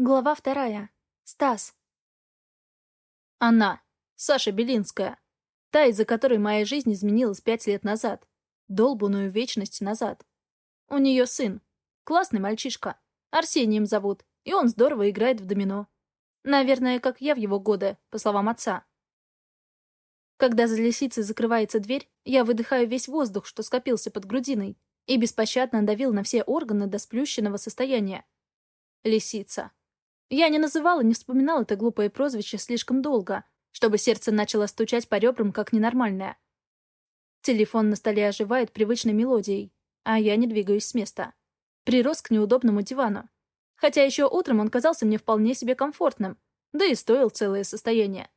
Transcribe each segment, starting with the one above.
Глава вторая. Стас. Она. Саша Белинская. Та, из-за которой моя жизнь изменилась пять лет назад. Долбанную вечность назад. У нее сын. Классный мальчишка. Арсением зовут. И он здорово играет в домино. Наверное, как я в его годы, по словам отца. Когда за лисицей закрывается дверь, я выдыхаю весь воздух, что скопился под грудиной, и беспощадно давил на все органы до сплющенного состояния. Лисица. Я не называла, не вспоминала это глупое прозвище слишком долго, чтобы сердце начало стучать по ребрам, как ненормальное. Телефон на столе оживает привычной мелодией, а я не двигаюсь с места. Прирос к неудобному дивану. Хотя еще утром он казался мне вполне себе комфортным, да и стоил целое состояние.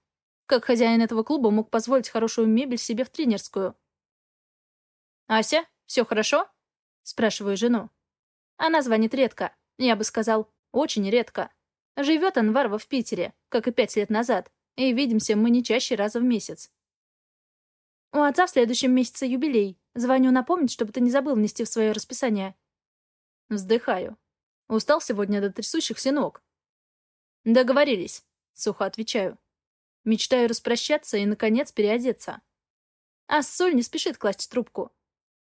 Как хозяин этого клуба мог позволить хорошую мебель себе в тренерскую? «Ася, все хорошо?» — спрашиваю жену. Она звонит редко, я бы сказал, очень редко. Живет Анварова в Питере, как и пять лет назад, и видимся мы не чаще раза в месяц. У отца в следующем месяце юбилей. Звоню напомнить, чтобы ты не забыл внести в свое расписание. Вздыхаю. Устал сегодня до трясущихся ног. Договорились, сухо отвечаю. Мечтаю распрощаться и, наконец, переодеться. А Соль не спешит класть трубку.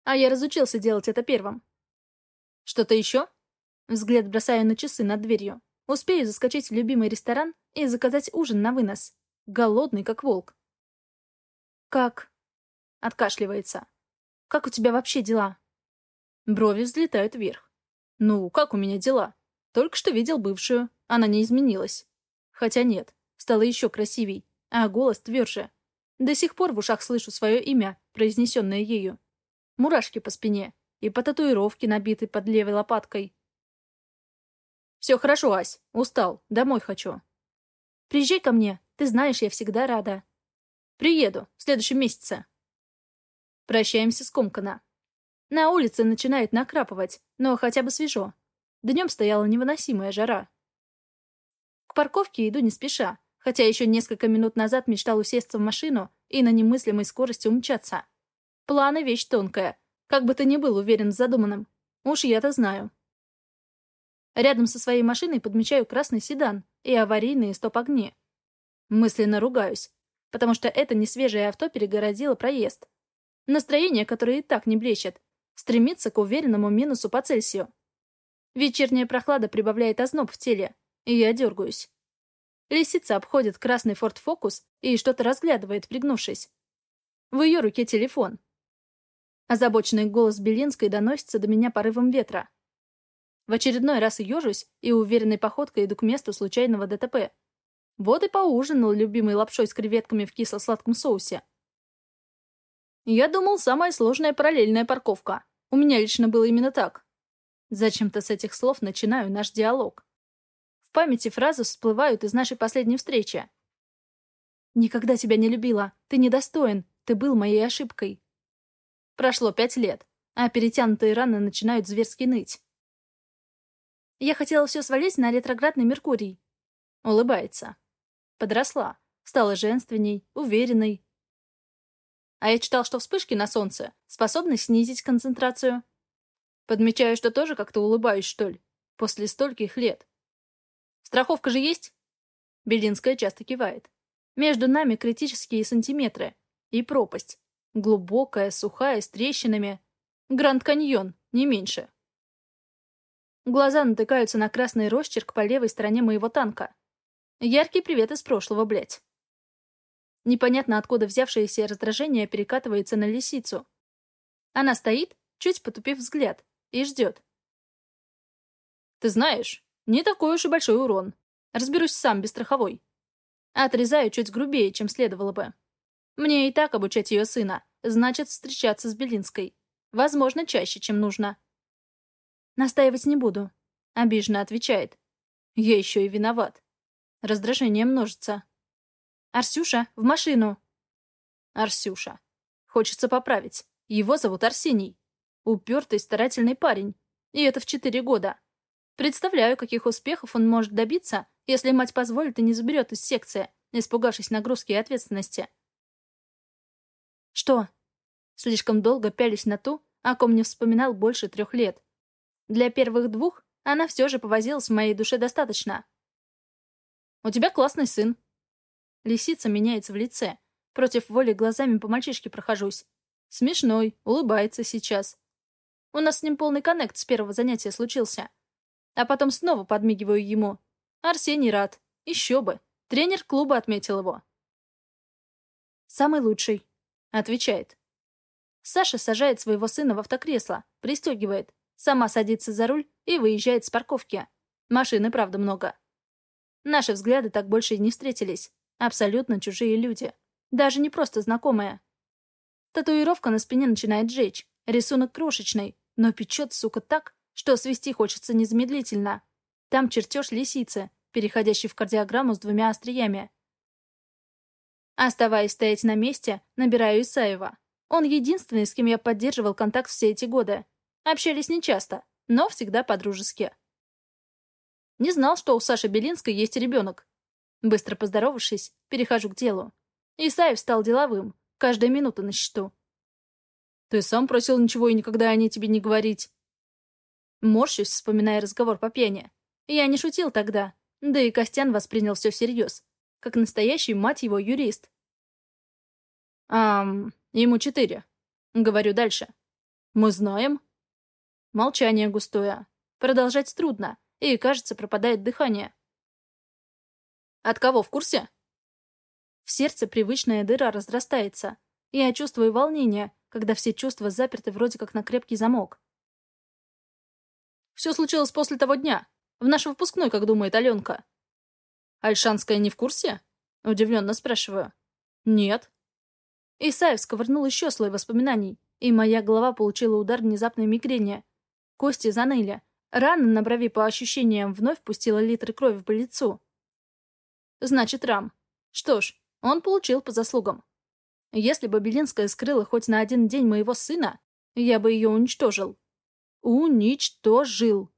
А я разучился делать это первым. Что-то еще? Взгляд бросаю на часы над дверью. Успею заскочить в любимый ресторан и заказать ужин на вынос. Голодный, как волк. «Как?» — откашливается. «Как у тебя вообще дела?» Брови взлетают вверх. «Ну, как у меня дела? Только что видел бывшую. Она не изменилась. Хотя нет, стала еще красивей, а голос тверже. До сих пор в ушах слышу свое имя, произнесенное ею. Мурашки по спине и по татуировке, набитой под левой лопаткой. «Все хорошо, Ась. Устал. Домой хочу». «Приезжай ко мне. Ты знаешь, я всегда рада». «Приеду. В следующем месяце». Прощаемся скомканно. На улице начинает накрапывать, но хотя бы свежо. Днем стояла невыносимая жара. К парковке иду не спеша, хотя еще несколько минут назад мечтал усесться в машину и на немыслимой скорости умчаться. Планы — вещь тонкая, как бы ты ни был уверен в задуманном. Уж я-то знаю. Рядом со своей машиной подмечаю красный седан и аварийные стоп-огни. Мысленно ругаюсь, потому что это несвежее авто перегородило проезд. Настроение, которое и так не блещет, стремится к уверенному минусу по Цельсию. Вечерняя прохлада прибавляет озноб в теле, и я дергаюсь. Лисица обходит красный Ford Focus и что-то разглядывает, пригнувшись. В ее руке телефон. Озабоченный голос Белинской доносится до меня порывом ветра. В очередной раз ежусь и уверенной походкой иду к месту случайного ДТП. Вот и поужинал любимой лапшой с креветками в кисло-сладком соусе. Я думал, самая сложная параллельная парковка. У меня лично было именно так. Зачем-то с этих слов начинаю наш диалог. В памяти фразы всплывают из нашей последней встречи. «Никогда тебя не любила. Ты недостоин. Ты был моей ошибкой». Прошло пять лет, а перетянутые раны начинают зверски ныть. Я хотела все свалить на ретроградный Меркурий. Улыбается. Подросла. Стала женственней, уверенной. А я читал, что вспышки на солнце способны снизить концентрацию. Подмечаю, что тоже как-то улыбаюсь, что ли, после стольких лет. Страховка же есть? Белинская часто кивает. Между нами критические сантиметры. И пропасть. Глубокая, сухая, с трещинами. Гранд Каньон, не меньше. Глаза натыкаются на красный росчерк по левой стороне моего танка. Яркий привет из прошлого, блядь. Непонятно откуда взявшееся раздражение перекатывается на лисицу. Она стоит, чуть потупив взгляд, и ждет. «Ты знаешь, не такой уж и большой урон. Разберусь сам без страховой». Отрезаю чуть грубее, чем следовало бы. Мне и так обучать ее сына, значит, встречаться с Белинской. Возможно, чаще, чем нужно. «Настаивать не буду», — обиженно отвечает. «Я еще и виноват». Раздражение множится. «Арсюша, в машину!» Арсюша. Хочется поправить. Его зовут Арсений. Упертый, старательный парень. И это в четыре года. Представляю, каких успехов он может добиться, если мать позволит и не заберет из секции, испугавшись нагрузки и ответственности. Что? Слишком долго пялись на ту, о ком не вспоминал больше трех лет. Для первых двух она все же повозилась в моей душе достаточно. У тебя классный сын». Лисица меняется в лице. Против воли глазами по мальчишке прохожусь. Смешной, улыбается сейчас. У нас с ним полный коннект с первого занятия случился. А потом снова подмигиваю ему. Арсений рад. Еще бы. Тренер клуба отметил его. «Самый лучший», — отвечает. Саша сажает своего сына в автокресло, пристегивает, сама садится за руль и выезжает с парковки. Машины, правда, много. Наши взгляды так больше и не встретились. Абсолютно чужие люди. Даже не просто знакомые. Татуировка на спине начинает жечь. Рисунок крошечный, но печет, сука, так, что свести хочется незамедлительно. Там чертеж лисицы, переходящий в кардиограмму с двумя остриями. Оставаясь стоять на месте, набираю Исаева. Он единственный, с кем я поддерживал контакт все эти годы. Общались нечасто, но всегда по-дружески. Не знал, что у Саши Белинской есть ребенок. Быстро поздоровавшись, перехожу к делу. Исаев стал деловым, каждая минута на счету. «Ты сам просил ничего и никогда о ней тебе не говорить». Морщусь, вспоминая разговор по пьяни. Я не шутил тогда, да и Костян воспринял все всерьез как настоящий, мать его, юрист. «Ам, ему четыре». Говорю дальше. «Мы знаем». Молчание густое. Продолжать трудно, и, кажется, пропадает дыхание. «От кого в курсе?» В сердце привычная дыра разрастается. Я чувствую волнение, когда все чувства заперты вроде как на крепкий замок. Все случилось после того дня. В наш выпускной, как думает Аленка. «Альшанская не в курсе?» — удивленно спрашиваю. «Нет». Исаев сковырнул еще слой воспоминаний, и моя голова получила удар внезапной мигрени. Кости заныли. Рана на брови по ощущениям вновь пустила литры крови по лицу. Значит, Рам. Что ж, он получил по заслугам. Если бы Белинская скрыла хоть на один день моего сына, я бы ее уничтожил. Уничтожил.